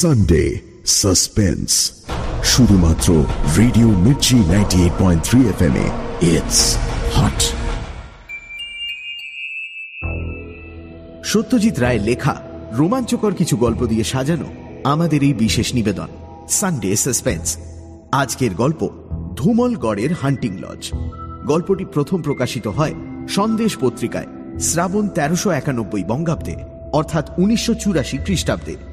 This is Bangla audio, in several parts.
সানডে সাসপেন্স শুধুমাত্র radio Mirchi ninety eight point three F M it's hot Satyajit রায়ের লেখা, রোমাঞ্চকর কিছু গল্প দিয়ে সাজানো আমাদের এই বিশেষ নিবেদন সানডে সাসপেন্স আজকের গল্প ধুমলগড়ের হান্টিং লজ গল্পটি প্রথম প্রকাশিত হয় সন্দেশ পত্রিকায়, শ্রাবণ তেরোশো একানব্বই বঙ্গাব্দে, অর্থাৎ উনিশশো চুরাশি খ্রিস্টাব্দে।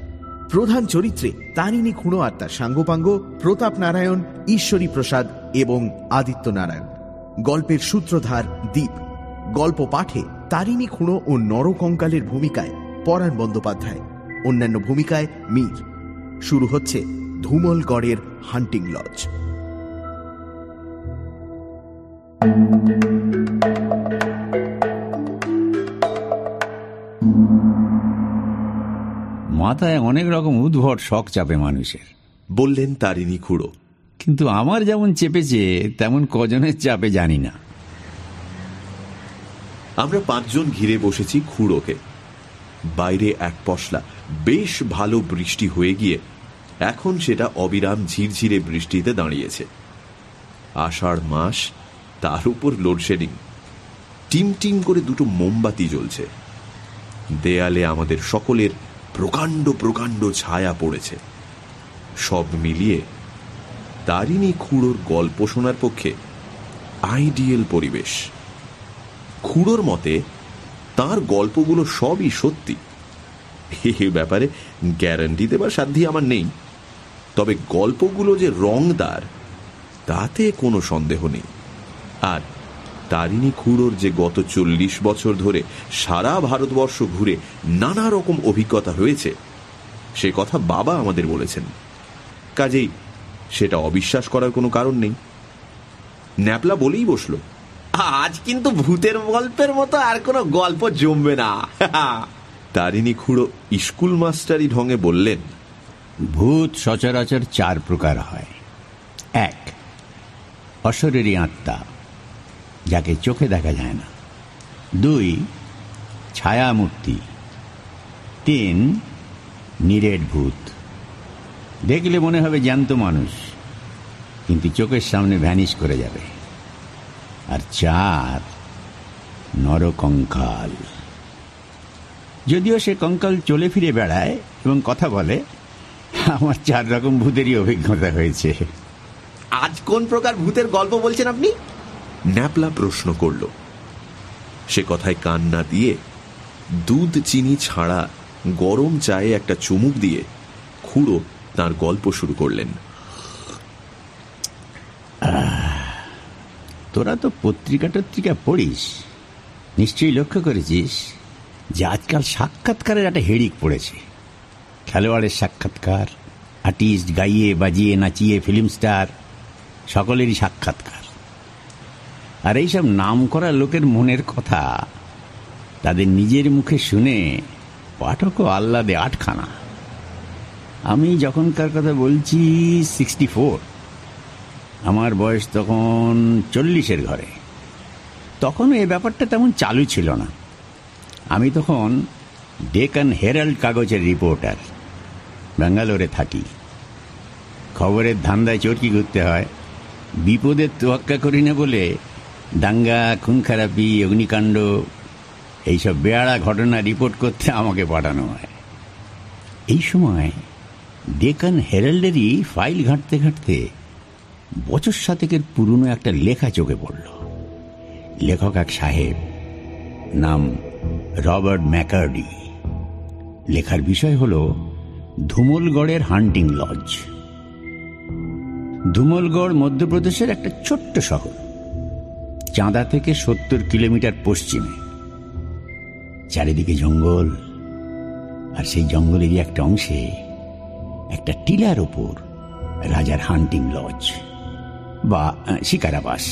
প্রধান চরিত্রে তারিণী খুঁড়ো আর তার সাঙ্গপাঙ্গ প্রতাপ নারায়ণ, ঈশ্বরী প্রসাদ এবং আদিত্য নারায়ণ। গল্পের সূত্রধার দ্বীপ গল্প পাঠে তারিণী খুঁড়ো ও নরকঙ্কালের ভূমিকায় পরাণ বন্দ্যোপাধ্যায়। অন্যান্য ভূমিকায় মীর। শুরু হচ্ছে ধুমলগড়ের হান্টিং লজ। মাথায় অনেক রকম উদ্ভট শখ চাপে মানুষের। বললেন তারিণী খুড়ো। কিন্তু আমার যেমন চেপেছে তেমন কজনের চাপে জানি না। আমরা পাঁচজন ঘিরে বসেছি খুড়োকে। বাইরে এক পশলা বেশ ভালো বৃষ্টি হয়ে গিয়ে এখন সেটা অবিরাম ঝিরঝিরে বৃষ্টিতে দাঁড়িয়েছে। আষাঢ় মাস তার উপর লোডশেডিং। টিম টিম করে দুটো মোমবাতি জ্বলছে। দেয়ালে আমাদের সকলের প্রকাণ্ড প্রকাণ্ড ছায়া পড়েছে। সব মিলিয়ে তারিণী খুঁড়োর গল্প শোনার পক্ষে আইডিয়াল পরিবেশ। খুঁড়োর মতে, তার গল্পগুলো সবই সত্যি। এ ব্যাপারে গ্যারান্টি দেবার সাধ্যি আমার নেই। তবে গল্পগুলো যে রংদার, তাতে কোনো সন্দেহ নেই। আর তারিণী খুঁড়োর যে গত চল্লিশ বছর ধরে সারা ভারতবর্ষ ঘুরে নানা রকম অভিজ্ঞতা হয়েছে সে কথা বাবা আমাদের বলেছেন। কাজেই সেটা অবিশ্বাস করার কোনো কারণ নেই। ন্যাপলা বলেই বসল। আজ কিন্তু ভূতের গল্পের মতো আর কোনো গল্প জমবে না। তারিণী খুঁড়ো স্কুল মাস্টারি ঢঙে বললেন ভূত সচরাচর চার প্রকার হয়। এক অশরীরী আত্মা। যাকে চোখে দেখা যায় না। দুই, ছায়ামূর্তি। তিন, নিরেট ভূত। দেখলে মনে হবে জ্যান্ত মানুষ, কিন্তু চোখের সামনে ভ্যানিশ করে যাবে। আর চার, নরকঙ্কাল। যদিও সে কঙ্কাল চলে ফিরে বেড়ায় এবং কথা বলে, আমার চার রকম ভূতেরই অভিজ্ঞতা হয়েছে। আজ কোন প্রকার ভূতের গল্প বলছেন আপনি? ন্যাপলা প্রশ্ন করল। সে কথায় কান না দিয়ে দুধ চিনি ছাড়া গরম চায়ে একটা চুমুক দিয়ে খুঁড়ো তার গল্প শুরু করলেন। তোরা তো পত্রিকা টত্রিকা পড়িস। নিশ্চয়ই লক্ষ্য করেছিস যে আজকাল সাক্ষাৎকারের একটা হেড়িক পড়েছে। খেলোয়াড়ের সাক্ষাৎকার, আর্টিস্ট গাইয়ে, বাজিয়ে, নাচিয়ে ফিল্ম স্টার সকলেরই সাক্ষাৎকার। আর এইসব নাম করা লোকের মনের কথা তাদের নিজের মুখে শুনে পাঠকও আহ্লাদে আটখানা। আমি যখনকার কথা বলছি সিক্সটি ফোর আমার বয়স তখন চল্লিশের ঘরে। তখন এই ব্যাপারটা তেমন চালু ছিল না। আমি তখন ডেকান হেরাল্ড কাগজের রিপোর্টার, ব্যাঙ্গালোরে থাকি। খবরের ধান্দায় চরকি করতে হয়, বিপদের তোয়াক্কা করি না বলে দাঙ্গা খুন খারাপি অগ্নিকাণ্ড, এইসব বেয়ারা ঘটনা রিপোর্ট করতে আমাকে পাঠানো হয়। এই সময় ডেকান হেরাল্ডেরই ফাইল ঘাঁটতে ঘাঁটতে বছর সাতেকের পুরনো একটা লেখা চোখে পড়ল। লেখক এক সাহেব, নাম রবার্ট ম্যাকার্ডি। লেখার বিষয় হল ধুমলগড়ের হান্টিং লজ। ধুমলগড় মধ্যপ্রদেশের একটা ছোট্ট শহর। চাঁদা থেকে সত্তর কিলোমিটার পশ্চিমে। চারিদিকে জঙ্গল, আর সেই জঙ্গলেরই একটা অংশে একটা টিলার ওপর রাজার হান্টিং লজ বা শিকারাবাস।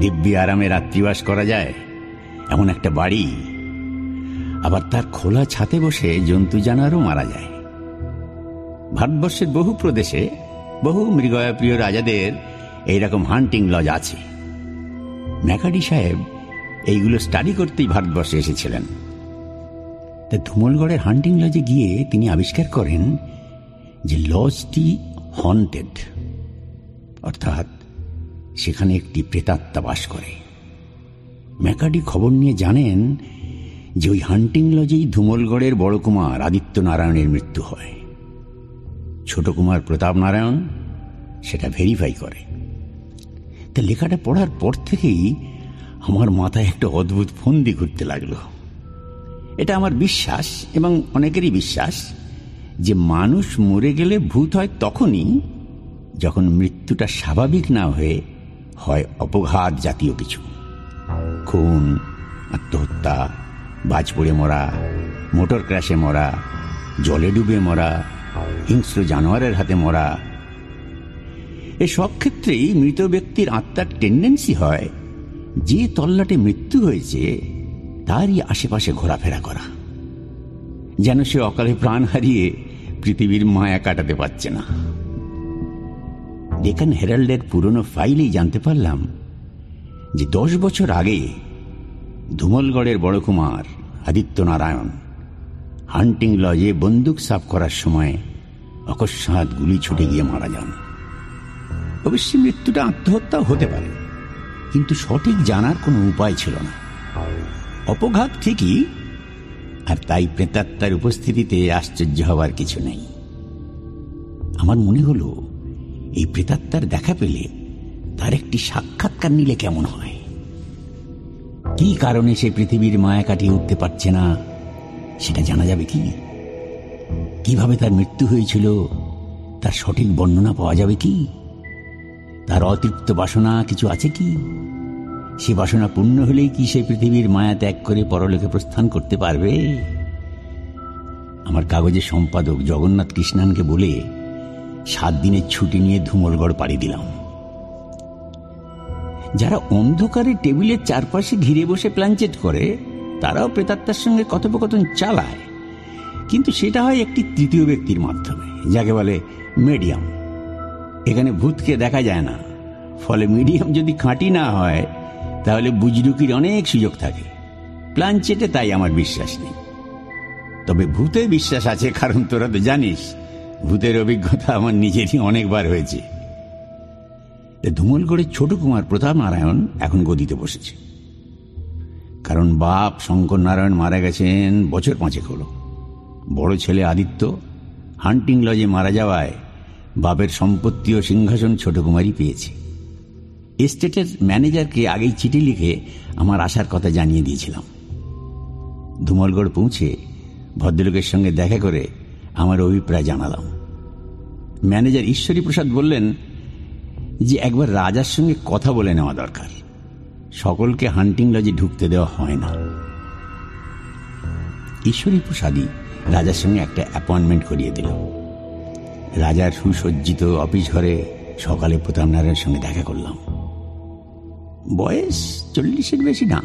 দিব্যি আরামে রাত্রিবাস করা যায়, এমন একটা বাড়ি। আবার তার খোলা ছাতে বসে জন্তু জানারও মারা যায়। ভারতবর্ষের বহু প্রদেশে বহু মৃগয়াপ্রিয় রাজাদের এইরকম হান্টিং লজ আছে। ম্যাকাডি সাহেব এইগুলো স্টাডি করতেই ভারতবর্ষে এসেছিলেন। তা ধুমলগড়ের হান্টিং লজে গিয়ে তিনি আবিষ্কার করেন যে লজটি হন্টেড অর্থাৎ সেখানে একটি প্রেতাত্মা বাস করে। ম্যাকাডি খবর নিয়ে জানেন যে ওই হান্টিং লজেই ধুমলগড়ের বড় কুমার আদিত্য নারায়ণের মৃত্যু হয়। ছোট কুমার প্রতাপ নারায়ণ সেটা ভেরিফাই করে। তা লেখাটা পড়ার পর থেকেই আমার মাথায় একটা অদ্ভুত ফন্দি ঘুরতে লাগল। এটা আমার বিশ্বাস এবং অনেকেরই বিশ্বাস যে মানুষ মরে গেলে ভূত হয় তখনই যখন মৃত্যুটা স্বাভাবিক না হয়ে হয় অপঘাত জাতীয় কিছু। খুন, আত্মহত্যা, বাজ পড়ে মরা, মোটর ক্র্যাশে মরা, জলে ডুবে মরা, হিংস্র জানোয়ারের হাতে মরা এ সব ক্ষেত্রেই মৃত ব্যক্তির আত্মার টেন্ডেন্সি হয়। যে তল্লাটে মৃত্যু হয়েছে, তারই আশেপাশে ঘোরাফেরা করা। যেন সে অকালে প্রাণ হারিয়ে পৃথিবীর মায়া কাটাতে পারছে না। ডেকান হেরাল্ডের পুরনো ফাইলেই জানতে পারলাম যে দশ বছর আগে ধুমলগড়ের বড় কুমার আদিত্য নারায়ণ হান্টিং লজে বন্দুক সাফ করার সময় অকস্মাৎ গুলি ছুটে গিয়ে মারা যান। অবশ্যই মৃত্যুটা আত্মহত্যা হতে পারে। কিন্তু সঠিক জানার কোনো উপায় ছিল না। অপঘাত ঠিকই, আর তাই প্রেতাত্মার উপস্থিতিতে আশ্চর্য হওয়ার কিছু নেই। আমার মনে হলো, এই প্রেতাত্মার দেখা পেলে তার একটি সাক্ষাৎকার নিলে কেমন হয়? কি কারণে সে পৃথিবীর মায়া কাটিয়ে উঠতে পারছে না, সেটা জানা যাবে কি? কীভাবে তার মৃত্যু হয়েছিল, তার সঠিক বর্ণনা পাওয়া যাবে কি? তার অতৃপ্ত বাসনা কিছু আছে কি? সে বাসনা পূর্ণ হলেই কি সে পৃথিবীর মায়া ত্যাগ করে পরলোকে প্রস্থান করতে পারবে? আমার কাগজের সম্পাদক জগন্নাথ কৃষ্ণানকে বলে সাত দিনের ছুটি নিয়ে ধুমলগড় পাড়ি দিলাম। যারা অন্ধকারে টেবিলের চারপাশে ঘিরে বসে প্ল্যানচেট করে, তারাও প্রেতাত্মার সঙ্গে কথোপকথন চালায়। কিন্তু সেটা হয় একটি তৃতীয় ব্যক্তির মাধ্যমে, যাকে বলে মিডিয়াম। এখানে ভূতকে দেখা যায় না। ফলে মিডিয়াম যদি খাঁটি না হয়, তাহলে বুজরুকির অনেক সুযোগ থাকে। প্ল্যানচেটে তাই আমার বিশ্বাস নেই। তবে ভূতে বিশ্বাস আছে, কারণ তোরা তো জানিস, ভূতের অভিজ্ঞতা আমার নিজেরই অনেকবার হয়েছে। ধুমলগড়ের ছোট কুমার প্রতাপ নারায়ণ এখন গদিতে বসেছে। কারণ বাপ শঙ্কর নারায়ণ মারা গেছেন বছর পাঁচেক হল। বড় ছেলে আদিত্য হান্টিং লজে মারা যাওয়ায় বাপের সম্পত্তি ও সিংহাসন ছোট কুমারই পেয়েছে। এস্টেটের ম্যানেজারকে আগেই চিঠি লিখে আমার আসার কথা জানিয়ে দিয়েছিলাম। ধুমলগড় পৌঁছে ভদ্রলোকের সঙ্গে দেখা করে আমার অভিপ্রায় জানালাম। ম্যানেজার ঈশ্বরী প্রসাদ বললেন যে একবার রাজার সঙ্গে কথা বলে নেওয়া দরকার। সকলকে হান্টিং লজে ঢুকতে দেওয়া হয় না। ঈশ্বরী প্রসাদই রাজার সঙ্গে একটা অ্যাপয়েন্টমেন্ট করিয়ে দিল। রাজার সুসজ্জিত অফিস ঘরে সকালে প্রতাপ নারায়ণের সঙ্গে দেখা করলাম। বয়স চল্লিশের বেশি না।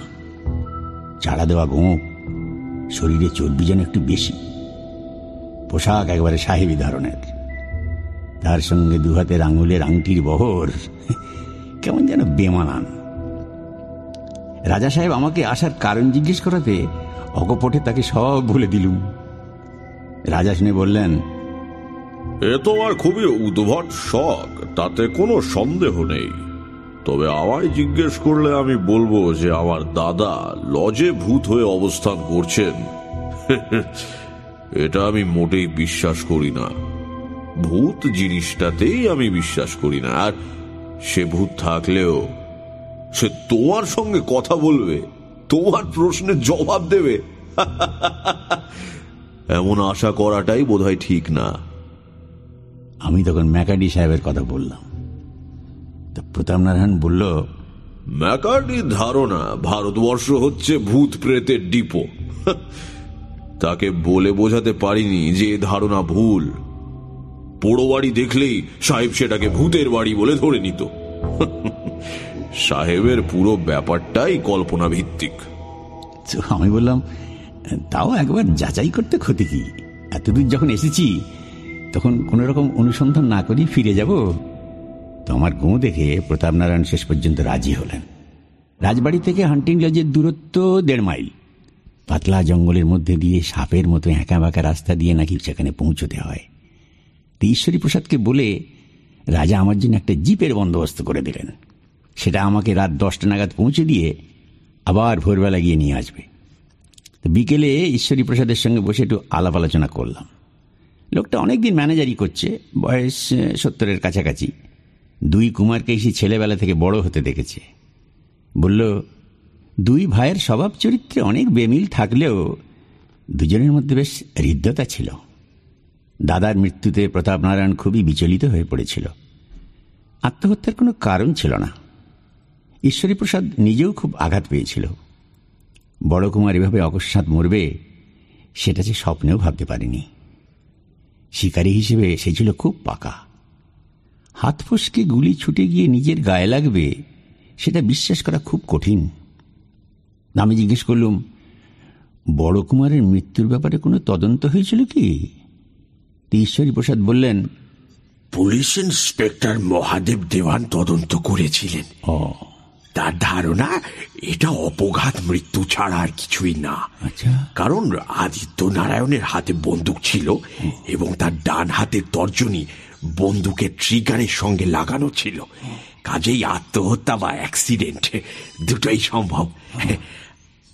চাড়া দেওয়া গোঁপ শরীরে চর্বি যেন একটু বেশি। পোশাক একবারে সাহেবী ধরনের। তার সঙ্গে দুহাতের আঙুলের আংটির বহর, কেমন যেন বেমানান। রাজা সাহেব আমাকে আসার কারণ জিজ্ঞেস করাতে অকপটে তাকে সব ভুলে দিলুম। রাজা শুনে বললেন এ তোমার খুবই উদ্ভট শখ, তাতে কোনো সন্দেহ নেই। তবে আমায় জিজ্ঞেস করলে আমি বলব যে আমার দাদা লজে ভূত হয়ে অবস্থান করছেন। এটা আমি মোটেই বিশ্বাস করি না। ভূত জিনিসটাতেই আমি বিশ্বাস করি না, আর সে ভূত থাকলেও সে তোমার সঙ্গে কথা বলবে, তোমার প্রশ্নের জবাব দেবে। এমন আশা করাটাই বোধহয় ঠিক না। আমি তখন ম্যাকাডি সাহেবের কথা বললাম। তো প্রতাপ নারায়ণ বলল ম্যাকার্ডির ধারণা ভারতবর্ষ হচ্ছে ভূত প্রেতের ডিপো। তাকে বলে বোঝাতে পারিনি যে ধারণা ভুল। পোড়ো বাড়ি দেখলেই সাহেব সেটাকে ভূতের বাড়ি বলে ধরে নিত। সাহেবের পুরো ব্যাপারটাই কল্পনা ভিত্তিক আমি বললাম তাও একবার যাচাই করতে ক্ষতি কি? এতদূর যখন এসেছি তখন কোন রকম অনুসন্ধান না করেই ফিরে যাব? তো আমার গোঁ দেখে প্রতাপ নারায়ণ শেষ পর্যন্ত রাজি হলেন। রাজবাড়ি থেকে হান্টিং লজের দূরত্ব দেড় মাইল। পাতলা জঙ্গলের মধ্যে দিয়ে সাপের মতো এঁকা বাঁকা রাস্তা দিয়ে নাকি সেখানে পৌঁছতে হয়। তো ঈশ্বরী প্রসাদকে বলে, রাজা আমার জন্য একটা জিপের বন্দোবস্ত করে দিলেন। সেটা আমাকে রাত দশটা নাগাদ পৌঁছে দিয়ে আবার ভোরবেলা গিয়ে নিয়ে আসবে। বিকেলে ঈশ্বরী প্রসাদের সঙ্গে বসে একটু আলাপ আলোচনা করলাম। লোকটা অনেকদিন ম্যানেজারই করছে, বয়স সত্তরের কাছাকাছি। দুই কুমারকে এসে ছেলেবেলা থেকে বড় হতে দেখেছে। বলল, দুই ভাইয়ের স্বভাব চরিত্রে অনেক বেমিল থাকলেও দুজনের মধ্যে বেশ হৃদ্যতা ছিল। দাদার মৃত্যুতে প্রতাপ নারায়ণ খুবই বিচলিত হয়ে পড়েছিল। আত্মহত্যার কোনো কারণ ছিল না। ঈশ্বরী প্রসাদ নিজেও খুব আঘাত পেয়েছিল। বড় কুমার এভাবে অকস্মাৎ মরবে, সেটা যে স্বপ্নেও ভাবতে পারেনি। শিকারী হিসেবে সে ছিল খুব পাকা। হাত ফসকে গুলি ছুটে গিয়ে নিজের গায়ে লাগবে সেটা বিশ্বাস করা খুব কঠিন। আমি জিজ্ঞেস করলুম বড় কুমারের মৃত্যুর ব্যাপারে কোনো তদন্ত হয়েছিল কি? ঈশ্বরী প্রসাদ বললেন পুলিশ ইন্সপেক্টর মহাদেব দেওয়ান তদন্ত করেছিলেন। ও। তার ধারণা এটা অপঘাত মৃত্যু ছাড়া আর কিছুই না। আচ্ছা। কারণ আদিত্য নারায়ণের হাতে বন্দুক ছিল এবং তার ডান হাতের তর্জনী বন্দুকের ট্রিগারের সঙ্গে লাগানো ছিল। কাজেই আত্মহত্যা বা অ্যাক্সিডেন্ট দুটোই সম্ভব।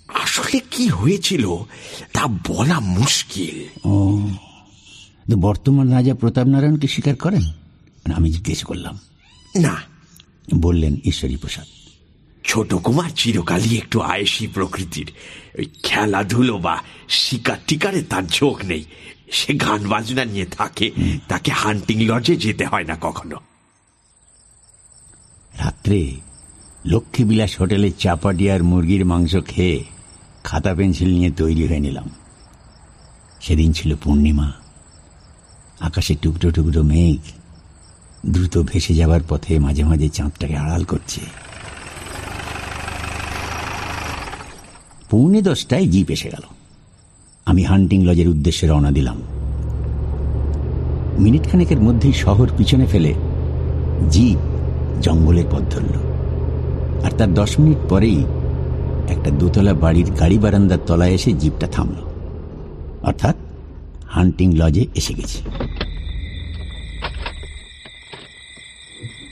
আসলে কি হয়েছিল তা বলা মুশকিল। বর্তমান রাজা প্রতাপ নারায়ণকে স্বীকার করেন? আমি জিজ্ঞেস করলাম। না। বললেন ঈশ্বরী প্রসাদ। ছোট কুমার চিরকালই একটু আয়েসি প্রকৃতির। ওই খেলাধুলো বা শিকার টিকারে তার ঝোঁক নেই। সে গান বাজনা নিয়ে থাকে, তাকে হান্টিং লজে যেতে হয় না কখনো। রাত্রে লক্ষ্মীবিলাস হোটেলে চাপাটি আর মুরগির মাংস খেয়ে খাতা পেন্সিল নিয়ে তৈরি হয়ে নিলাম। সেদিন ছিল পূর্ণিমা। আকাশে টুকরো টুকরো মেঘ দ্রুত ভেসে যাবার পথে মাঝে মাঝে চাঁদটাকে আড়াল করছে। পৌনে দশটায় জিপ এসে গেল। আমি হান্টিং লজের উদ্দেশ্যে রওনা দিলাম। মিনিট খানেকের মধ্যেই শহর পিছনে ফেলে জিপ জঙ্গলের পথ ধরল। আর তার দশ মিনিট পরেই একটা দোতলা বাড়ির গাড়ি বারান্দার তলায় এসে জিপটা থামল। অর্থাৎ হান্টিং লজে এসে গেছি।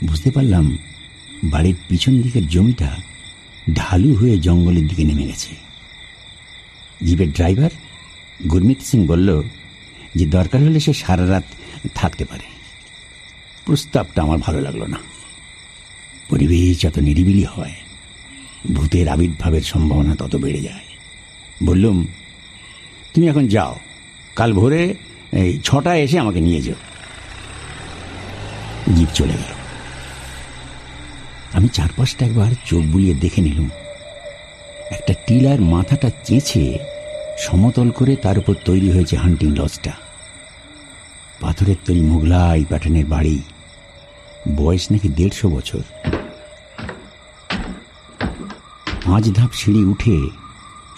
বুঝতে পারলাম বাড়ির পিছন দিকের জমিটা ঢালু হয়ে জঙ্গলের দিকে নেমে গেছে। জিপের ড্রাইভার গুরমিত সিং বলল যে দরকার হলে সে সারা রাত থাকতে পারে। প্রস্তাবটা আমার ভালো লাগল না। পরিবেশ যত নিরিবিলি হয়, ভূতের আবির্ভাবের সম্ভাবনা তত বেড়ে যায়। বললুম, তুমি এখন যাও, কাল ভোরে এই ছটায় এসে আমাকে নিয়ে যাও। জিপ চলে গেল। আমি চারপাশটা একবার চোখ বুলিয়ে দেখে নিলুম। একটা টিলার মাথাটা চেঁচে সমতল করে তার উপর তৈরি হয়েছে হান্টিং লজটা। পাথরের তৈরি মোগলাই প্যাটার্নের বাড়ি। বয়স নাকি দেড়শো বছর। পাঁচ ধাপ সিঁড়ি উঠে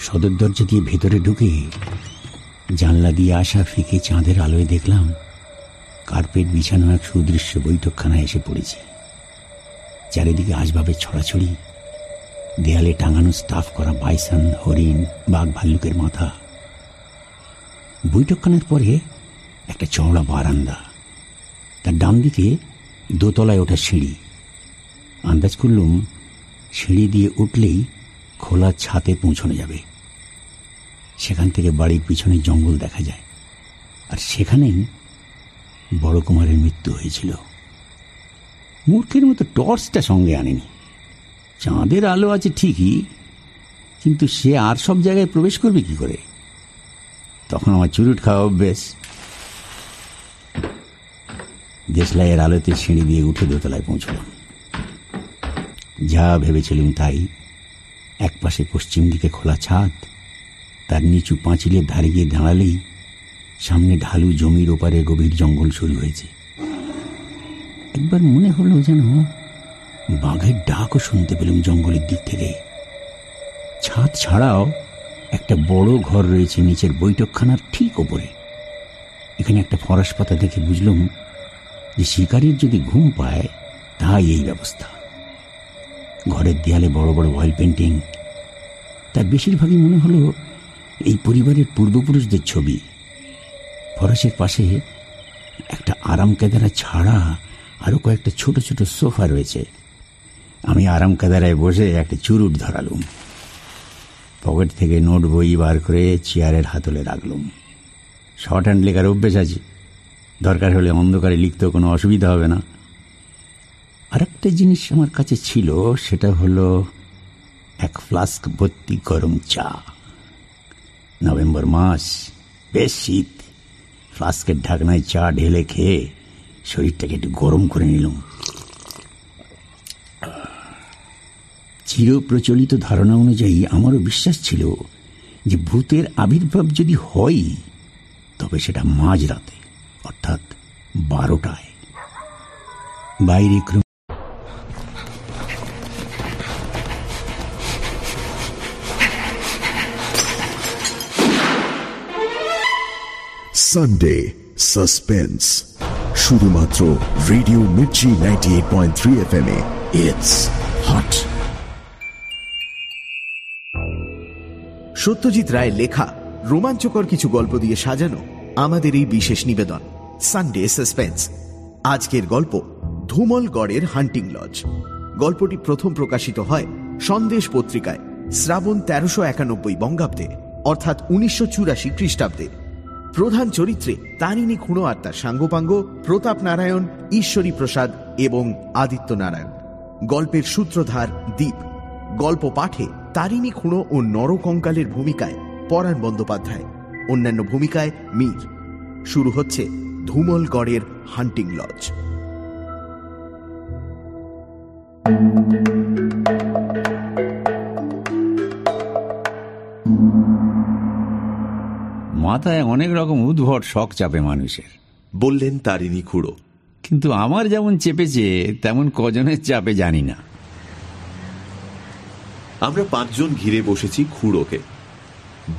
সদর দরজা দিয়ে ভেতরে ঢুকে জানলা দিয়ে আসা ফিকে চাঁদের আলোয় দেখলাম, কার্পেট বিছানো এক সুদৃশ্য বৈঠকখানায় এসে পড়েছি। চারিদিকে ছড়াছড়ি, দেয়ালে টাঙানো স্টাফ করা বাইসান, হরিণ, বাঘ ভাল্লুকের মাথা। বৈঠকখানার পরে একটা চওড়া বারান্দা, তার ডান দিকে দোতলায় ওঠা সিঁড়ি। আন্দাজ করলুম সিঁড়ি দিয়ে উঠলেই খোলা ছাতে পৌঁছানো যাবে। সেখান থেকে বাড়ির পিছনে জঙ্গল দেখা যায়, আর সেখানেই বড় কুমারের মৃত্যু হয়েছিল। মূর্খের মতো টর্চটা সঙ্গে আনেনি। চাঁদের আলো আছে ঠিকই, কিন্তু সে আর সব জায়গায় প্রবেশ করবে কি করে? তখন আমার চুরুট খাওয়া অভ্যেস। দেশলাইয়ের আলোতে সিঁড়ি দিয়ে উঠে দোতলায় পৌঁছলাম। যা ভেবেছিলাম তাই, এক পাশে পশ্চিম দিকে খোলা ছাদ, তার নিচু পাঁচিলের ধারে গিয়ে দাঁড়ালেই সামনে ঢালু জমির ওপারে গভীর জঙ্গল শুরু হয়েছে। একবার মনে হলো যেন বাঘের ডাকও শুনতে পেলাম জঙ্গলের দিক থেকে। ছাদ ছাড়াও একটা বড় ঘর রয়েছে নিচের বৈঠকখানার ঠিক ওপরে। এখানে একটা ফরাস পাতা দেখে বুঝলাম যে শিকারীর যদি ঘুম পায়, তাই এই ব্যবস্থা। ঘরের দেয়ালে বড় বড় অয়েল পেন্টিং তার বেশিরভাগই মনে হলো এই পরিবারের পূর্বপুরুষদের ছবি। ফরাসের পাশে একটা আরাম কেদারা ছাড়া আরও কয়েকটা ছোট ছোট সোফা রয়েছে। আমি আরাম কেদারায় বসে একটা চুরুট ধরালুম। পকেট থেকে নোট বই বার করে চেয়ারের হাতলে রাখলুম। শর্ট হ্যান্ড লেখার অভ্যেস আছে। দরকার হলে অন্ধকারে লিখতেও কোনো অসুবিধা হবে না। আরেকটা জিনিস আমার কাছে ছিল, সেটা হলো এক ফ্লাস্ক ভর্তি গরম চা। নভেম্বর মাস, বেশ শীত। ফ্লাস্কের ঢাকনায় চা ঢেলে খেয়ে শরীরটাকে একটু গরম করে নিলাম। চিরপ্রচলিত ধারণা অনুযায়ী আমারও বিশ্বাস ছিল যে ভূতের আবির্ভাব যদি হয়, তবে সেটা মাঝরাতে অর্থাৎ বারোটায়। বাইরে ক্রম সানডে সাসপেন্স শুধুমাত্র radio Mirchi ninety eight point three F M A. It's hot Satyajit রায়ের লেখা, রোমাঞ্চকর কিছু গল্প দিয়ে সাজানো আমাদের এই বিশেষ নিবেদন সানডে সাসপেন্স আজকের গল্প ধুমলগড়ের হান্টিং লজ গল্পটি প্রথম প্রকাশিত হয় সন্দেশ পত্রিকায়, শ্রাবণ তেরোশো একানব্বই বঙ্গাব্দে, অর্থাৎ উনিশশো চুরাশি খ্রিস্টাব্দে। প্রধান চরিত্রে তারিণী খুঁড়ো আর তার সাঙ্গপাঙ্গ প্রতাপ নারায়ণ, ঈশ্বরী প্রসাদ এবং আদিত্য নারায়ণ। গল্পের সূত্রধার দ্বীপ গল্প পাঠে তারিণী খুঁড়ো ও নরকঙ্কালের ভূমিকায় পরাণ বন্দ্যোপাধ্যায়। অন্যান্য ভূমিকায় মীর। শুরু হচ্ছে ধুমলগড়ের হান্টিং লজ। মাথায় অনেক রকম উদ্ভট শখ চাপে মানুষের। বললেন তারিণী খুড়ো। কিন্তু আমার যেমন চেপেছে তেমন কজনের চাপে জানি না। আমরা পাঁচজন ঘিরে বসেছি খুড়োকে।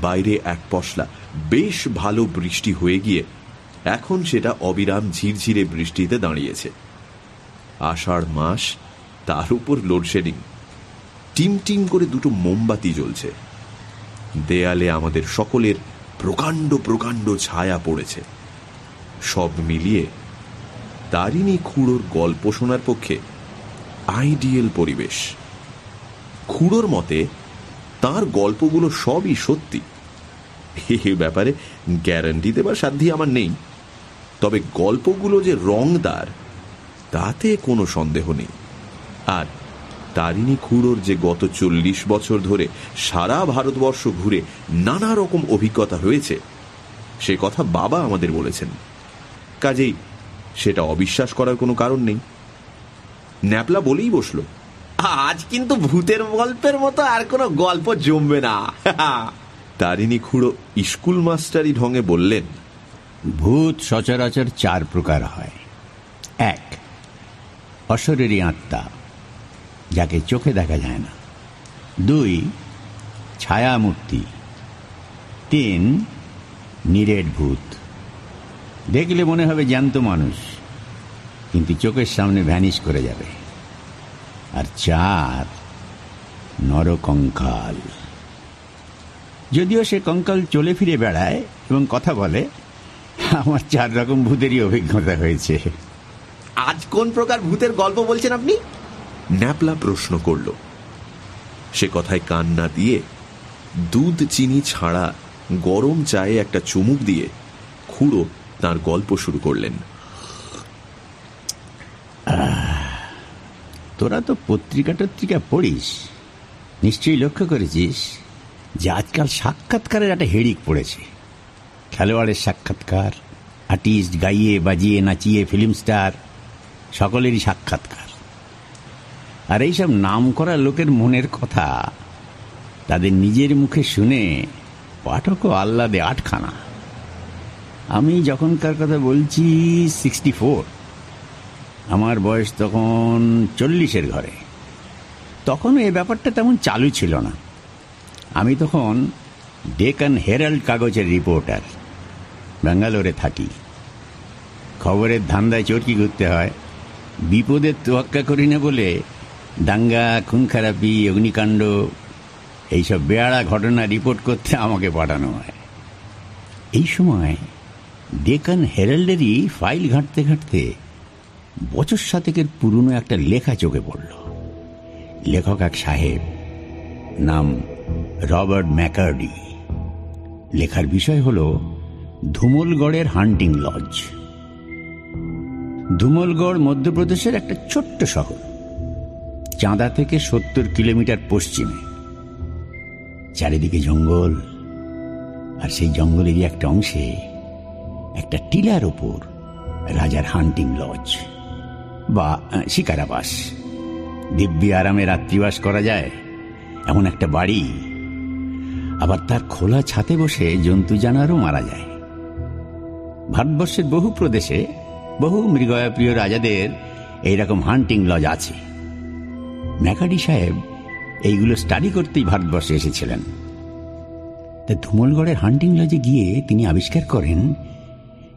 বাইরে এক পশলা বেশ ভালো বৃষ্টি হয়ে গিয়ে এখন সেটা অবিরাম ঝিরঝিরে বৃষ্টিতে দাঁড়িয়েছে। আষাঢ় মাস তার উপর লোডশেডিং। টিম টিম করে দুটো মোমবাতি জ্বলছে। দেয়ালে আমাদের সকলের প্রকাণ্ড প্রকাণ্ড ছায়া পড়েছে। সব মিলিয়ে তারিণী খুড়োর গল্প শোনার পক্ষে আইডিয়াল পরিবেশ। খুড়োর মতে, তার গল্পগুলো সবই সত্যি। এ ব্যাপারে গ্যারান্টি দেবার সাধ্যি আমার নেই। তবে গল্পগুলো যে রংদার, তাতে কোনো সন্দেহ নেই। আর তারিণী খুড়োর যে গত চল্লিশ বছর ধরে সারা ভারতবর্ষ ঘুরে নানা রকম অভিজ্ঞতা হয়েছে সে কথা বাবা আমাদের বলেছেন। কাজেই সেটা অবিশ্বাস করার কোনো কারণ নেই। ন্যাপলা বলেই বসল আজ কিন্তু ভূতের গল্পের মতো আর কোনো গল্প জমবে না। তারিণী খুড়ো স্কুল মাস্টারি ঢঙে বললেন ভূত সচরাচর চার প্রকার হয়। এক অশরীরী আত্মা। যাকে চোখে দেখা যায় না। দুই, ছায়ামূর্তি। তিন, নিরেট ভূত। দেখলে মনে হবে জ্যান্ত মানুষ, কিন্তু চোখের সামনে ভ্যানিশ করে যাবে। আর চার, নরকঙ্কাল। যদিও সে কঙ্কাল চলে ফিরে বেড়ায় এবং কথা বলে, আমার চার রকম ভূতেরই অভিজ্ঞতা হয়েছে। আজ কোন প্রকার ভূতের গল্প বলছেন আপনি? ন্যাপলা প্রশ্ন করল। সে কথায় কান না দিয়ে দুধ চিনি ছাড়া গরম চায়ে একটা চুমুক দিয়ে খুড়ো তার গল্প শুরু করলেন। তোরা তো পত্রিকা টত্রিকা পড়িস। নিশ্চয়ই লক্ষ্য করেছিস যে আজকাল সাক্ষাৎকারের একটা হেড়িক পড়েছে। খেলোয়াড়ের সাক্ষাৎকার, আর্টিস্ট গাইয়ে, বাজিয়ে, নাচিয়ে, ফিল্ম স্টার, সকলেরই সাক্ষাৎকার। আর এইসব নাম করা লোকের মনের কথা তাদের নিজের মুখে শুনে পাঠকও আহ্লাদে আটখানা। আমি যখনকার কথা বলছি সিক্সটি ফোর আমার বয়স তখন চল্লিশের ঘরে। তখন এই ব্যাপারটা তেমন চালু ছিল না। আমি তখন ডেকান হেরাল্ড কাগজের রিপোর্টার, ব্যাঙ্গালোরে থাকি। খবরের ধান্দায় চরকি ঘুরতে হয়, বিপদের তোয়াক্কা করি না বলে দাঙ্গা খুন খারাপি অগ্নিকাণ্ড, এইসব বেয়ারা ঘটনা রিপোর্ট করতে আমাকে পাঠানো হয়। এই সময় ডেকান হেরাল্ডেরই ফাইল ঘাঁটতে ঘাঁটতে বছর সাতেকের পুরনো একটা লেখা চোখে পড়ল। লেখক এক সাহেব, নাম রবার্ট ম্যাকার্ডি। লেখার বিষয় হল ধুমলগড়ের হান্টিং লজ। ধুমলগড় মধ্যপ্রদেশের একটা ছোট্ট শহর। চাঁদা থেকে সত্তর কিলোমিটার পশ্চিমে। চারিদিকে জঙ্গল, আর সেই জঙ্গলেরই একটা অংশে একটা টিলার ওপর রাজার হান্টিং লজ বা শিকারাবাস। দিব্যি আরামে রাত্রিবাস করা যায়, এমন একটা বাড়ি। আবার তার খোলা ছাতে বসে জন্তু জানারও মারা যায়। ভারতবর্ষের বহু প্রদেশে বহু মৃগয়াপ্রিয় রাজাদের এইরকম হান্টিং লজ আছে। ম্যাকাডি সাহেব এইগুলো স্টাডি করতেই ভারতবর্ষে এসেছিলেন। তা ধুমলগড়ের হান্টিং লজে গিয়ে তিনি আবিষ্কার করেন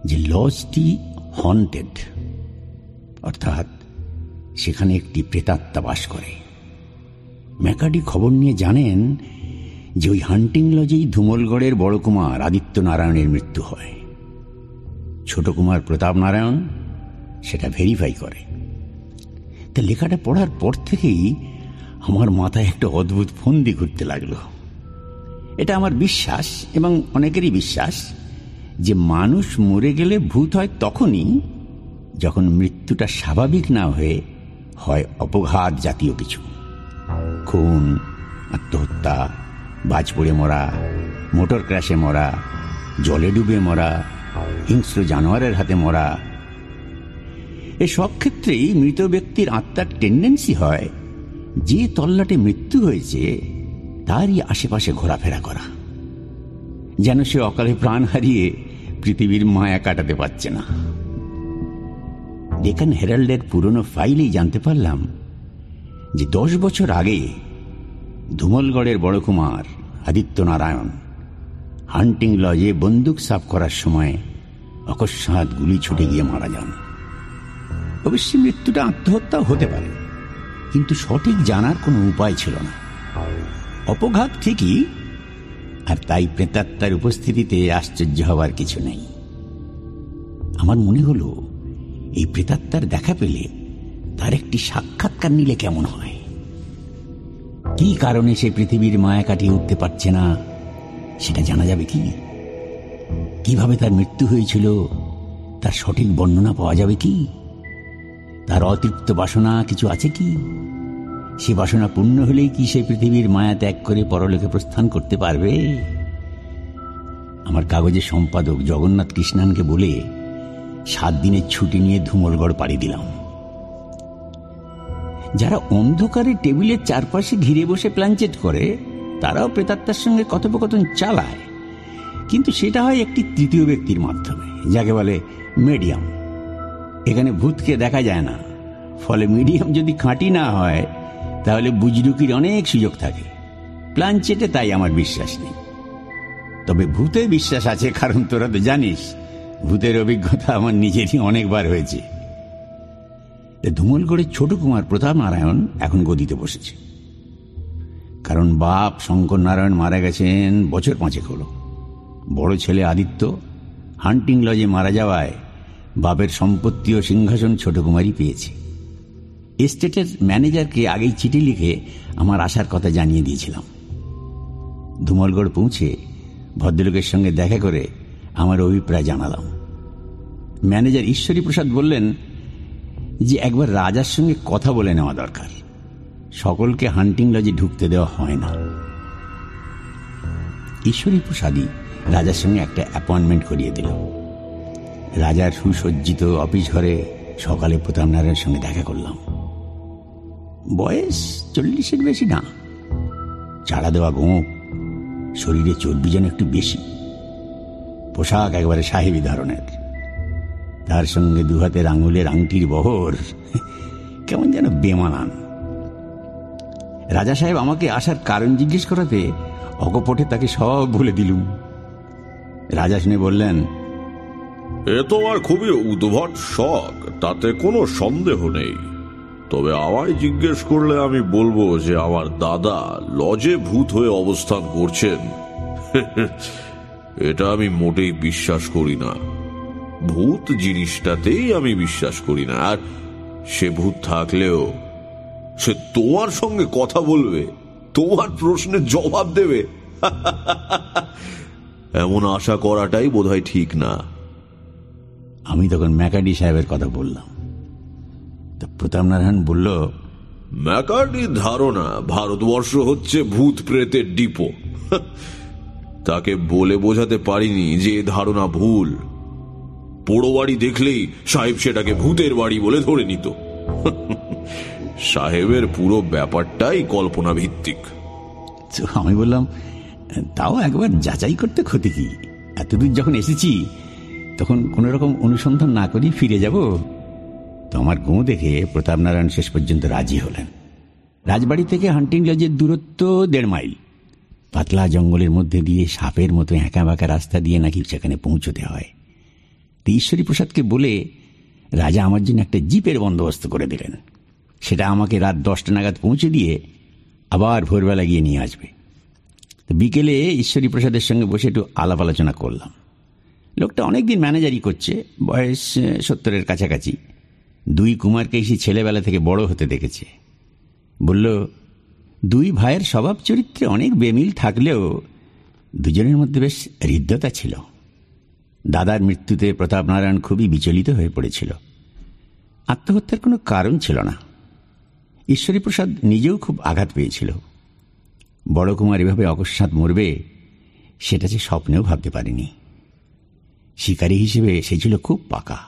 যে লজটি হন্টেড অর্থাৎ সেখানে একটি প্রেতাত্মা বাস করে। ম্যাকাডি খবর নিয়ে জানেন যে ওই হান্টিং লজেই ধুমলগড়ের বড় কুমার আদিত্য নারায়ণের মৃত্যু হয়। ছোট কুমার প্রতাপ নারায়ণ সেটা ভেরিফাই করে। তা লেখাটা পড়ার পর থেকেই আমার মাথায় একটা অদ্ভুত ফন্দি ঘুরতে লাগল। এটা আমার বিশ্বাস এবং অনেকেরই বিশ্বাস যে মানুষ মরে গেলে ভূত হয় তখনই যখন মৃত্যুটা স্বাভাবিক না হয়ে হয় অপঘাত জাতীয় কিছু। খুন, আত্মহত্যা বাজ পড়ে মরা, মোটর ক্র্যাশে মরা, জলে ডুবে মরা, হিংস্র জানোয়ারের হাতে মরা এ সব ক্ষেত্রেই মৃত ব্যক্তির আত্মার টেন্ডেন্সি হয়। যে তল্লাটে মৃত্যু হয়েছে, তারই আশেপাশে ঘোরাফেরা করা। যেন সে অকালে প্রাণ হারিয়ে পৃথিবীর মায়া কাটাতে পারছে না। ডেকান হেরাল্ডের পুরনো ফাইলেই জানতে পারলাম যে দশ বছর আগে ধুমলগড়ের বড় কুমার আদিত্য নারায়ণ হান্টিং লজে বন্দুক সাফ করার সময় অকস্মাৎ গুলি ছুটে গিয়ে মারা যান। অবশ্যই মৃত্যুটা আত্মহত্যাও হতে পারে। কিন্তু সঠিক জানার কোনো উপায় ছিল না। অপঘাত ঠিকই, আর তাই প্রেতাত্মার উপস্থিতিতে আশ্চর্য হওয়ার কিছু নেই। আমার মনে হলো, এই প্রেতাত্মার দেখা পেলে তার একটি সাক্ষাৎকার নিলে কেমন হয়? কি কারণে সে পৃথিবীর মায়া কাটিয়ে উঠতে পারছে না, সেটা জানা যাবে কি? কীভাবে তার মৃত্যু হয়েছিল, তার সঠিক বর্ণনা পাওয়া যাবে কি? তার অতৃপ্ত বাসনা কিছু আছে কি? সে বাসনা পূর্ণ হলেই কি সে পৃথিবীর মায়া ত্যাগ করে পরলোকে প্রস্থান করতে পারবে? আমার কাগজের সম্পাদক জগন্নাথ কৃষ্ণানকে বলে সাত দিনের ছুটি নিয়ে ধুমলগড় পাড়ি দিলাম। যারা অন্ধকারে টেবিলের চারপাশে ঘিরে বসে প্ল্যানচেট করে, তারাও প্রেতাত্মার সঙ্গে কথোপকথন চালায়। কিন্তু সেটা হয় একটি তৃতীয় ব্যক্তির মাধ্যমে, যাকে বলে মিডিয়াম। এখানে ভূতকে দেখা যায় না। ফলে মিডিয়াম যদি খাঁটি না হয়, তাহলে বুজরুকির অনেক সুযোগ থাকে। প্ল্যানচেটে তাই আমার বিশ্বাস নেই। তবে ভূতে বিশ্বাস আছে, কারণ তোরা তো জানিস, ভূতের অভিজ্ঞতা আমার নিজেরই অনেকবার হয়েছে। ধুমলগড়ের ছোট কুমার প্রতাপ নারায়ণ এখন গদিতে বসেছে। কারণ বাপ শঙ্কর নারায়ণ মারা গেছেন বছর পাঁচেক হলো। বড় ছেলে আদিত্য হান্টিং লজে মারা যাওয়ায় বাপের সম্পত্তি ও সিংহাসন ছোট কুমারই পেয়েছে। এস্টেটের ম্যানেজারকে আগেই চিঠি লিখে আমার আসার কথা জানিয়ে দিয়েছিলাম। ধুমলগড় পৌঁছে ভদ্রলোকের সঙ্গে দেখা করে আমার অভিপ্রায় জানালাম। ম্যানেজার ঈশ্বরী প্রসাদ বললেন যে একবার রাজার সঙ্গে কথা বলে নেওয়া দরকার। সকলকে হান্টিং লজে ঢুকতে দেওয়া হয় না। ঈশ্বরী প্রসাদই রাজার সঙ্গে একটা অ্যাপয়েন্টমেন্ট করিয়ে দিল। রাজার সুসজ্জিত অফিস ঘরে সকালে প্রতাপ নারায়ণের সঙ্গে দেখা করলাম। বয়স চল্লিশের বেশি না। চাড়া দেওয়া গোঁপ শরীরে চর্বি যেন একটু বেশি। পোশাক একবারে সাহেবী ধরনের। তার সঙ্গে দুহাতের আঙুলের আংটির বহর, কেমন যেন বেমানান। রাজা সাহেব আমাকে আসার কারণ জিজ্ঞেস করাতে অকপটে তাকে সব বলে দিলুম। রাজা শুনে বললেন এ তো আর খুবই উদ্ভট শখ, তাতে কোনো সন্দেহ নেই। তবে আমায় জিজ্ঞেস করলে আমি বলব যে আমার দাদা লজে ভূত হয়ে অবস্থান করছেন। এটা আমি মোটেই বিশ্বাস করি না। ভূত জিনিসটাতেই আমি বিশ্বাস করি না। আর সে ভূত থাকলেও সে তোমার সঙ্গে কথা বলবে, তোমার প্রশ্নের জবাব দেবে। এমন আশা করাটাই বোধহয় ঠিক না। আমি তখন ম্যাকাডি সাহেবের কথা বললাম। তো প্রতাপ নারায়ণ বলল ম্যাকার্ডির ধারণা ভারতবর্ষ হচ্ছে ভূত প্রেতের ডিপো। তাকে বলে বোঝাতে পারিনি যে ধারণা ভুল। পোড়ো বাড়ি দেখলেই সাহেব সেটাকে ভূতের বাড়ি বলে ধরে নিত। সাহেবের পুরো ব্যাপারটাই কল্পনা ভিত্তিক আমি বললাম তাও একবার যাচাই করতে ক্ষতি কি? এতদূর যখন এসেছি তখন কোন রকম অনুসন্ধান না করেই ফিরে যাব? তো আমার গো দেখে প্রতাপ নারায়ণ শেষ পর্যন্ত রাজি হলেন। রাজবাড়ি থেকে হান্টিং লজের দূরত্ব দেড় মাইল। পাতলা জঙ্গলের মধ্যে দিয়ে সাপের মতো একা বাঁকা রাস্তা দিয়ে নাকি সেখানে পৌঁছতে হয়। তো ঈশ্বরী প্রসাদকে বলে, রাজা আমার জন্য একটা জিপের বন্দোবস্ত করে দিলেন। সেটা আমাকে রাত দশটা নাগাদ পৌঁছে দিয়ে আবার ভোরবেলা গিয়ে নিয়ে আসবে। বিকেলে ঈশ্বরী প্রসাদের সঙ্গে বসে একটু আলাপ আলোচনা করলাম। লোকটা অনেকদিন ম্যানেজারই করছে, বয়স সত্তরের কাছাকাছি। দুই কুমারকে এসে ছেলেবেলা থেকে বড় হতে দেখেছে। বলল, দুই ভাইয়ের স্বভাব চরিত্রে অনেক বেমিল থাকলেও দুজনের মধ্যে বেশ হৃদ্যতা ছিল। দাদার মৃত্যুতে প্রতাপ নারায়ণ খুবই বিচলিত হয়ে পড়েছিল। আত্মহত্যার কোনো কারণ ছিল না। ঈশ্বরী প্রসাদ নিজেও খুব আঘাত পেয়েছিল। বড় কুমার এভাবে অকস্মাৎ মরবে, সেটা যে স্বপ্নেও ভাবতে পারেনি। শিকারী হিসেবে সে ছিল খুব পাকা।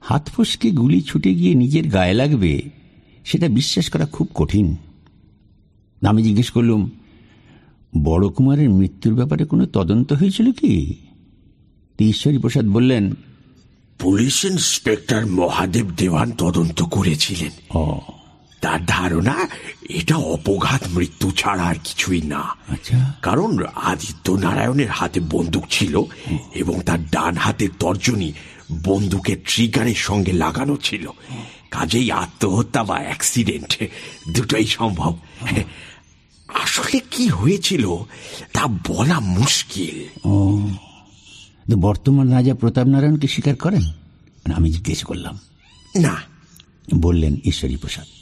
হাত ফসকে গুলি ছুটে গিয়ে নিজের গায়ে লাগবে সেটা বিশ্বাস করা খুব কঠিন। আমি জিজ্ঞেস করলুম বড় কুমারের মৃত্যুর ব্যাপারে কোনো তদন্ত হয়েছিল কি? ঈশ্বরী প্রসাদ বললেন পুলিশ ইন্সপেক্টর মহাদেব দেওয়ান তদন্ত করেছিলেন। ও তার ধারণা এটা অপঘাত মৃত্যু ছাড়া আর কিছুই না। আচ্ছা। কারণ আদিত্য নারায়ণের হাতে বন্দুক ছিল এবং তার ডান হাতের তর্জনী বন্দুকের ট্রিগারের সঙ্গে লাগানো ছিল। কাজেই আত্মহত্যা বা অ্যাক্সিডেন্ট দুটোই সম্ভব। আসলে কি হয়েছিল তা বলা মুশকিল। বর্তমান রাজা প্রতাপ নারায়ণকে স্বীকার করেন? আমি জিজ্ঞেস করলাম। না। বললেন ঈশ্বরী প্রসাদ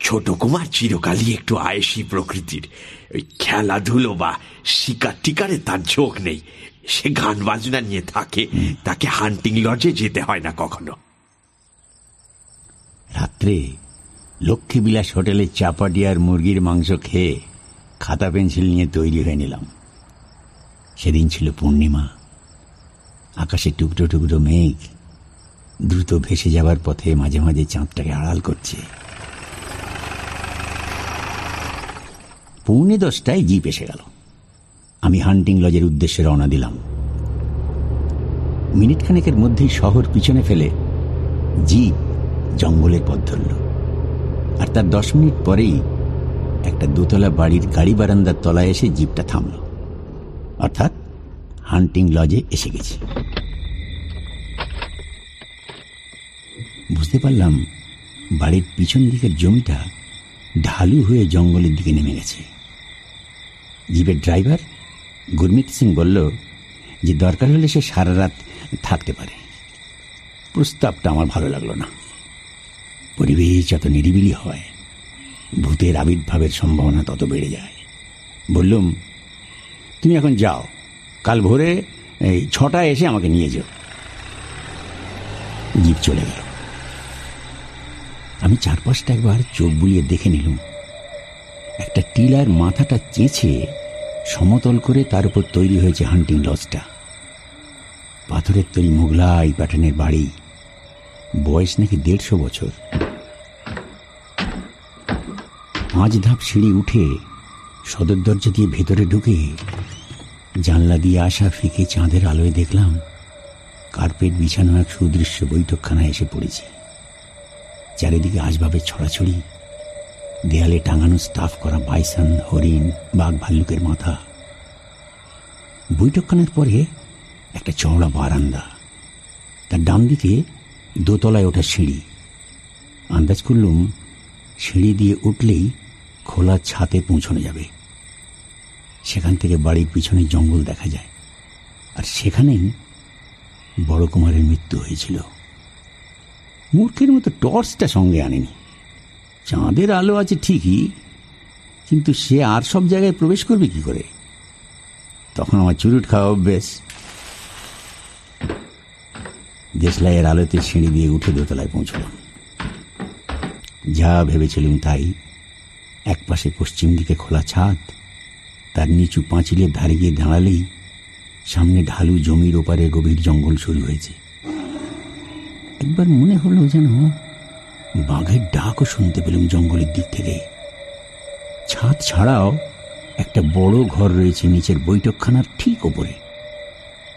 ছোট কুমার চিরকালই একটু আয়েসি প্রকৃতির। ওই খেলাধুলো বা শিকার টিকারে তার ঝোঁক নেই। সে গান বাজনা নিয়ে থাকে, তাকে হান্টিং লজে যেতে হয় না কখনো। রাত্রে লক্ষ্মীবিলাস হোটেলে চাপাটি আর মুরগির মাংস খেয়ে খাতা পেন্সিল নিয়ে তৈরি হয়ে নিলাম। সেদিন ছিল পূর্ণিমা। আকাশে টুকরো টুকরো মেঘ দ্রুত ভেসে যাবার পথে মাঝে মাঝে চাঁদটাকে আড়াল করছে। পৌনে দশটায় জিপ এসে গেল। আমি হান্টিং লজের উদ্দেশ্যে রওনা দিলাম। মিনিট খানেকের মধ্যেই শহর পিছনে ফেলে জিপ জঙ্গলের পথ ধরল। আর তার দশ মিনিট পরেই একটা দোতলা বাড়ির গাড়ি বারান্দার তলায় এসে জিপটা থামল। অর্থাৎ হান্টিং লজে এসে গেছি। বুঝতে পারলাম বাড়ির পিছন দিকের জমিটা ঢালু হয়ে জঙ্গলের দিকে নেমে গেছে। জিপের ড্রাইভার? গুরমিত সিং বলল যে দরকার হলে সে সারা রাত থাকতে পারে। প্রস্তাবটা আমার ভালো লাগল না। পরিবেশ যত নিরিবিলি হয়, ভূতের আবির্ভাবের সম্ভাবনা তত বেড়ে যায়। বললুম, তুমি এখন যাও, কাল ভোরে এই ছটায় এসে আমাকে নিয়ে যাও। জিপ চলে গেল। আমি চারপাশটা একবার চোখ বুলিয়ে দেখে নিলুম। একটা টিলার মাথাটা চেঁচে সমতল করে তার উপর তৈরি হয়েছে হান্টিং লজটা। পাথরের তৈরি মোগলাই প্যাটার্নের বাড়ি। বয়স নাকি দেড়শো বছর। পাঁচ ধাপ সিঁড়ি উঠে সদর দরজা দিয়ে ভেতরে ঢুকে জানলা দিয়ে আসা ফিকে চাঁদের আলোয় দেখলাম কার্পেট বিছানো এক সুদৃশ্য বৈঠকখানায় এসে পড়েছি। চারিদিকে আসবাবের ছড়াছড়ি। দেয়ালে টাঙানো স্টাফ করা বাইসান, হরিণ, বাঘ ভাল্লুকের মাথা। বৈঠকখানার পরে একটা চওড়া বারান্দা। তার ডান দিকে দোতলায় ওঠা সিঁড়ি। আন্দাজ করলুম সিঁড়ি দিয়ে উঠলেই খোলা ছাতে পৌঁছানো যাবে। সেখান থেকে বাড়ির পিছনে জঙ্গল দেখা যায়। আর সেখানেই বড় কুমারের মৃত্যু হয়েছিল। মূর্খের মতো টর্চটা সঙ্গে আনেনি। চাঁদের আলো আছে ঠিকই, কিন্তু সে আর সব জায়গায় প্রবেশ করবে কি করে? তখন আমার চুরুট খাওয়া অভ্যেস। দেশলাইয়ের আলোতে সিঁড়ি দিয়ে উঠে দোতলায় পৌঁছলাম। যা ভেবেছিলাম তাই একপাশে পশ্চিম দিকে খোলা ছাদ, তার নিচু পাঁচিলের ধারে গিয়ে দাঁড়ালেই সামনে ঢালু জমির ওপারে গভীর জঙ্গল শুরু হয়েছে। একবার মনে হলো যেন বাঘের ডাকও শুনতে পেলাম জঙ্গলের দিক থেকে। ছাদ ছাড়াও একটা বড় ঘর রয়েছে নিচের বৈঠকখানার ঠিক ওপরে।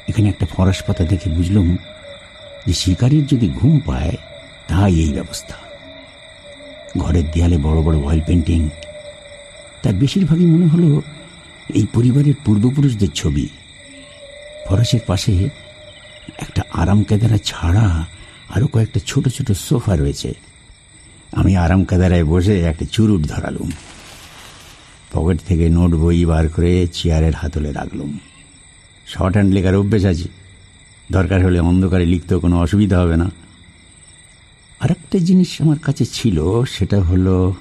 এখানে একটা ফরাস পাতা দেখে বুঝলাম যে শিকারীর যদি ঘুম পায়, তাই এই ব্যবস্থা। ঘরের দেয়ালে বড় বড় অয়েল পেন্টিং তার বেশিরভাগই মনে হলো এই পরিবারের পূর্বপুরুষদের ছবি। ফরাসের পাশে একটা আরাম কেদারা ছাড়া আরও কয়েকটা ছোট ছোট সোফা রয়েছে। আমি আরাম কেদারায় বসে একটা চুরুট ধরালুম। পকেট থেকে নোট বই বার করে চেয়ারের হাতলে রাখলুম। শর্ট হ্যান্ড লেখার অভ্যেস আছে। দরকার হলে অন্ধকারে লিখতেও কোনো অসুবিধা হবে না। আরেকটা জিনিস আমার কাছে ছিল, সেটা হলো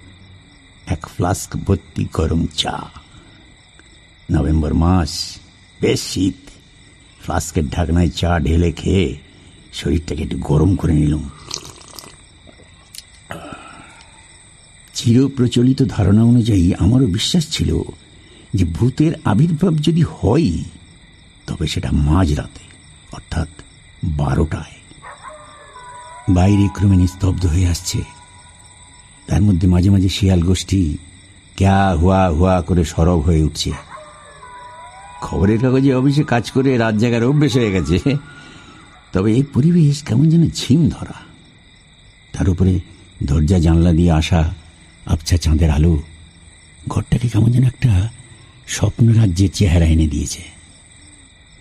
এক ফ্লাস্ক ভর্তি গরম চা। নভেম্বর মাস, বেশ শীত। ফ্লাস্কের ঢাকনায় চা ঢেলে খেয়ে শরীরটাকে একটু গরম করে নিলাম। চিরপ্রচলিত ধারণা অনুযায়ী আমারও বিশ্বাস ছিল যে ভূতের আবির্ভাব যদি হয়, তবে সেটা মাঝরাতে, অর্থাৎ বারোটায়। বাইরে ক্রমে নিস্তব্ধ হয়ে আসছে। তার মধ্যে মাঝে মাঝে শিয়াল গোষ্ঠী ক্যা হুয়া হুয়া করে সরব হয়ে উঠছে। খবরের কাগজে অফিসে কাজ করে রাত জায়গার অভ্যেস হয়ে গেছে। তবে এই পরিবেশ কেমন যেন ঝিম ধরা তার উপরে দরজা জানলা দিয়ে আসা আবছা চাঁদের আলো ঘরটাকে কেমন যেন একটা স্বপ্ন রাজ্যের চেহারা এনে দিয়েছে।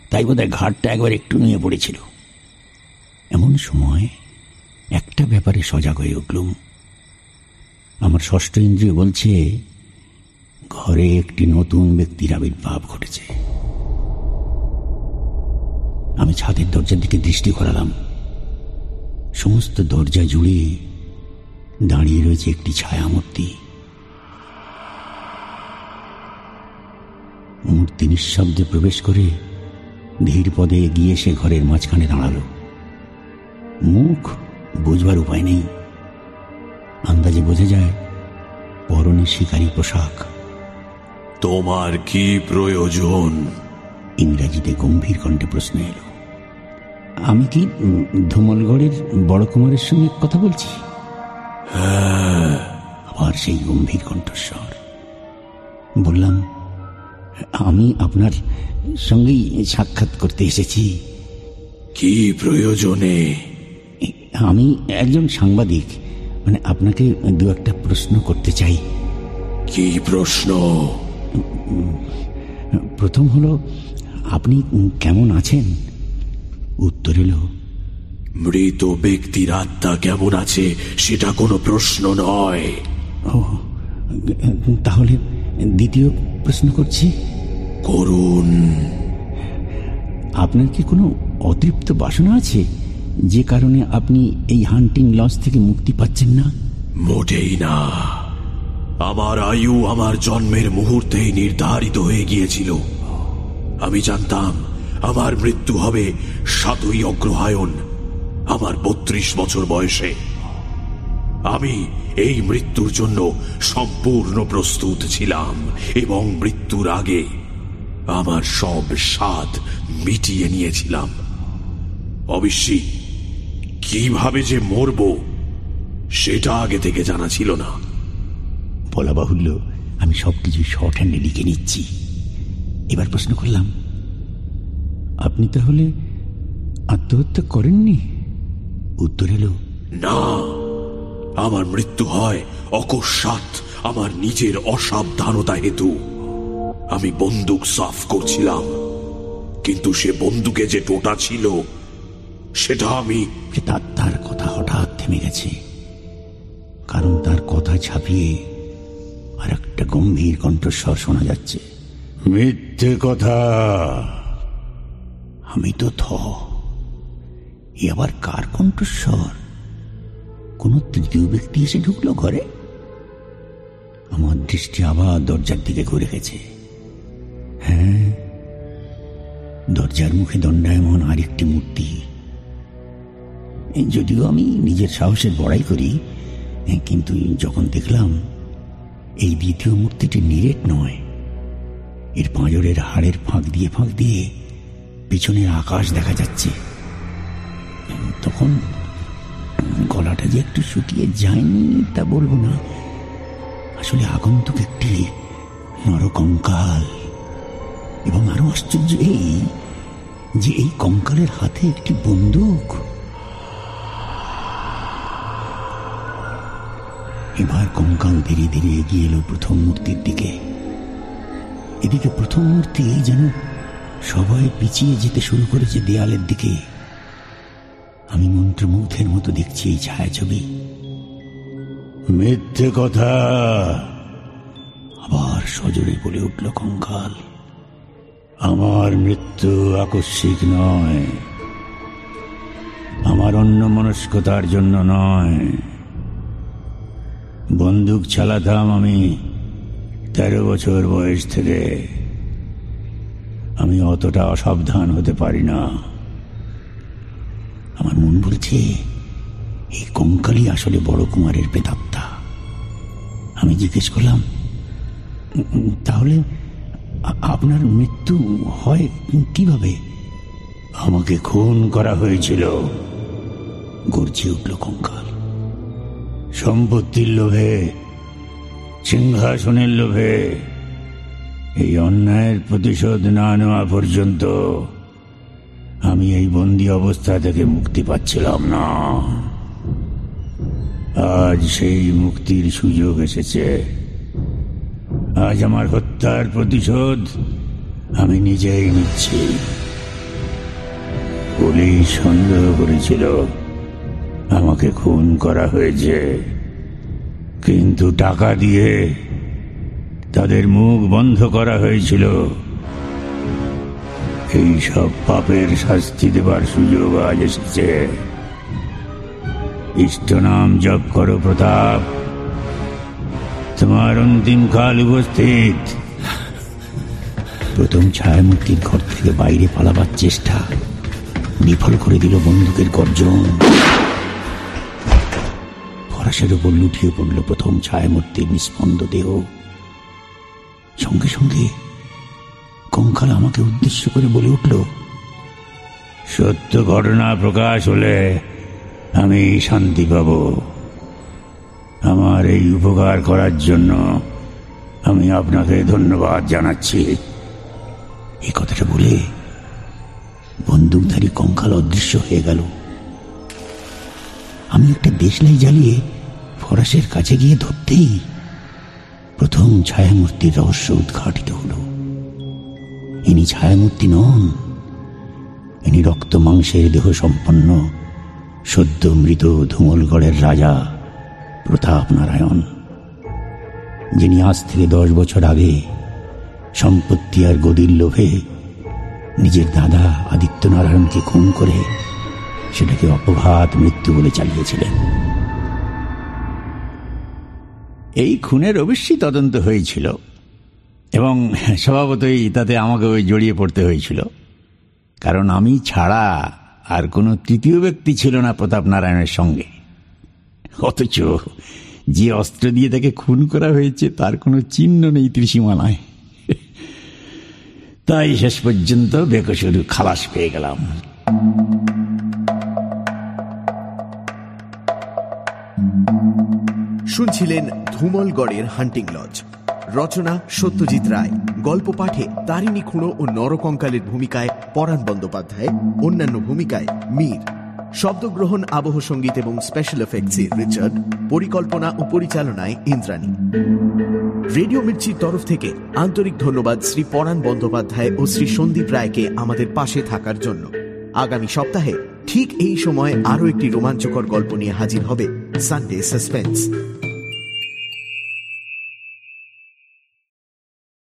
তাই বোধহয় ঘাটটা একবার একটু নিয়ে পড়েছিল। এমন সময় একটা ব্যাপারে সজাগ হয়ে উঠলুম। আমার ষষ্ঠ ইন্দ্রিয় বলছে, ঘরে একটি নতুন ব্যক্তির আবির্ভাব ঘটেছে। আমি ছাদের দরজার দিকে দৃষ্টি করালাম সমস্ত দরজা জুড়ে দাঁড়িয়ে রয়েছে একটি ছায়ামূর্তি। মূর্তি নিঃশব্দে প্রবেশ করে ধীর পদে এগিয়ে সে ঘরের মাঝখানে দাঁড়াল। মুখ বুঝবার উপায় নেই। আন্দাজে বোঝা যায় পরনে শিকারী পোশাক। তোমার কি প্রয়োজন? ইংরাজিতে গম্ভীর কণ্ঠে প্রশ্ন এলো। আমি কি ধুমলগড়ের বড় কুমারের সঙ্গে কথা বলছি? আবার সেই গম্ভীর কণ্ঠস্বর। বললাম আমি আপনার সঙ্গেই সাক্ষাৎ করতে এসেছি। কি প্রয়োজনে? আমি একজন সাংবাদিক মানে আপনাকে দু একটা প্রশ্ন করতে চাই। কি প্রশ্ন? প্রথম হলো আপনি কেমন আছেন? উত্তর এলো মৃত ব্যক্তির আত্মা কেমন আছে সেটা কোনো প্রশ্ন নয়। ও তাহলে দ্বিতীয় প্রশ্ন করছি। করুন। আপনার কি কোনো অতৃপ্ত বাসনা আছে যে কারণে আপনি এই হান্টিং লস থেকে মুক্তি পাচ্ছেন না? মোটেই না। আমার আয়ু আমার জন্মের মুহূর্তেই নির্ধারিত হয়ে গিয়েছিল। আমি জানতাম আমার মৃত্যু হবে সাতই অগ্রহায়ণ। আমার বত্রিশ বছর বয়সে। আমি এই মৃত্যুর জন্য সম্পূর্ণ প্রস্তুত ছিলাম এবং মৃত্যুর আগে আমার সব স্বাদ মিটিয়ে নিয়েছিলাম। অবশ্যই কীভাবে যে মরব, সেটা আগে থেকে জানা ছিল না। বলা বাহুল্য, আমি সবকিছু শর্ট হ্যান্ডে লিখে নিচ্ছি। এবার প্রশ্ন করলাম, আপনি তাহলে আত্মহত্যা করেননি? উত্তর এলো না আমার মৃত্যু হয় অকস্মাৎ আমার নিজের অসাবধানতা হেতু। আমি বন্দুক সাফ করছিলাম কিন্তু সে বন্দুকে যে টোটা ছিল সেটা আমি তার তার কথা হঠাৎ থেমে গেছে। কারণ তার কথা ছাপিয়ে আর একটা গম্ভীর কণ্ঠস্বর শোনা যাচ্ছে। মিথ্যে কথা। আমি তো থ। এ আবার কার কণ্ঠস্বর? কোন তৃতীয় ব্যক্তি এসে ঢুকলো ঘরে? আমার দৃষ্টি আবার দরজার দিকে ঘুরে গেছে। হ্যাঁ দরজার মুখে দণ্ডায়মন আরেকটি মূর্তি। যদিও আমি নিজের সাহসের বড়াই করি, কিন্তু যখন দেখলাম, এই দ্বিতীয় মূর্তিটি নিরেট নয়, এর পাঁজরের হাড়ের ফাঁক দিয়ে ফাঁক দিয়ে পিছনের আকাশ দেখা যাচ্ছে। তখন গলাটা যে একটু শুকিয়ে যায়নি, তা বলব না। আসলে আগন্তুক একটি নরকঙ্কাল। এবং আরও আশ্চর্য এই যে এই কঙ্কালের হাতে একটি বন্দুক। এবার কঙ্কাল ধীরে ধীরে এগিয়ে এলো প্রথম মূর্তির দিকে। এদিকে প্রথম মূর্তি যেন সবাই পিছিয়ে যেতে শুরু করেছে দেয়ালের দিকে। আমি মন্ত্রমুগ্ধের মতো দেখছি এই ছায়াছবি। মিথ্যে কথা। আবার সজোরে বলে উঠল কঙ্কাল। আমার মৃত্যু আকস্মিক নয়। আমার অন্য মনস্কতার জন্য নয়। বন্দুক চালাতাম আমি তেরো বছর বয়স থেকে। আমি অতটা অসাবধান হতে পারি না। আমার মন বলছে, এই কঙ্কালই আসলে বড় কুমারের প্রেতাত্মা আমি জিজ্ঞেস করলাম, তাহলে আপনার মৃত্যু হয় কীভাবে? আমাকে খুন করা হয়েছিল। গর্জে উঠল কঙ্কাল। সম্পত্তির লোভে, সিংহাসনের লোভে, এই অন্যায়ের প্রতিশোধ না নেওয়া পর্যন্ত আমি এই বন্দি অবস্থা থেকে মুক্তি পাচ্ছিলাম না। আজ সেই মুক্তির সুযোগ এসেছে। আজ আমার হত্যার প্রতিশোধ আমি নিজেই নিচ্ছি। পুলিশ সন্দেহ করেছিল, আমাকে খুন করা হয়েছে। কিন্তু টাকা দিয়ে তাদের মুখ বন্ধ করা হয়েছিল। এই সব পাপের শাস্তি দেবার সুযোগ আজ এসেছে। ইষ্ট নাম জপ করো, প্রতাপ। তোমার অন্তিম কাল উপস্থিত। প্রথম ছায়ামূর্তির ঘর থেকে বাইরে পালাবার চেষ্টা। বিফল করে দিল বন্দুকের গর্জন। ফরাসের উপর লুটিয়ে পড়ল প্রথম ছায়ামূর্তির নিস্পন্দ দেহ। সঙ্গে সঙ্গে কঙ্কাল আমাকে উদ্দেশ্য করে বলে উঠল সত্য ঘটনা প্রকাশ হলে আমি শান্তি পাব। আমার এই উপকার করার জন্য আমি আপনাকে ধন্যবাদ জানাচ্ছি। এই কথাটা বলে বন্দুকধারী কঙ্কাল অদৃশ্য হয়ে গেল। আমি একটা দেশলাই জ্বালিয়ে ফরাসের কাছে গিয়ে ধরতেই প্রথম ছায়ামূর্তির রহস্য উদ্ঘাটিত হল। ইনি ছায়ামূর্তি নন। ইনি রক্ত মাংসের দেহ সম্পন্ন, সদ্য মৃত ধুমলগড়ের রাজা প্রতাপ নারায়ণ, যিনি আজ থেকে দশ বছর আগে সম্পত্তি আর গদির লোভে নিজের দাদা আদিত্য নারায়ণকে খুন করে সেটাকে অপঘাত মৃত্যু বলে চালিয়েছিলেন। এই খুনের অবশ্যই তদন্ত হয়েছিল। এবং স্বভাবতই তাতে আমাকে ওই জড়িয়ে পড়তে হয়েছিল। কারণ আমি ছাড়া আর কোনো তৃতীয় ব্যক্তি ছিল না প্রতাপ নারায়ণের সঙ্গে। অথচ যে অস্ত্র দিয়ে তাকে খুন করা হয়েছে, তার কোনো চিহ্ন নেই ত্রিসীমানায়। তাই শেষ পর্যন্ত বেকসুর খালাস পেয়ে গেলাম। শুনছিলেন ধুমলগড়ের হান্টিং লজ। রচনা সত্যজিৎ রায়। গল্প পাঠে তারিণী খুঁড়ো ও নরকঙ্কালের ভূমিকায় পরাণ বন্দ্যোপাধ্যায়, অন্যান্য ভূমিকায় মীর। শব্দগ্রহণ, আবহ সংগীত এবং স্পেশাল এফেক্টসে রিচার্ড, পরিকল্পনা ও পরিচালনায় ইন্দ্রাণী। রেডিও মির্চির তরফ থেকে আন্তরিক ধন্যবাদ শ্রী পরাণ বন্দ্যোপাধ্যায় ও শ্রী সন্দীপ রায়কে আমাদের পাশে থাকার জন্য। আগামী সপ্তাহে ঠিক এই সময় আরও একটি রোমাঞ্চকর গল্প নিয়ে হাজির হবে সানডে সাসপেন্স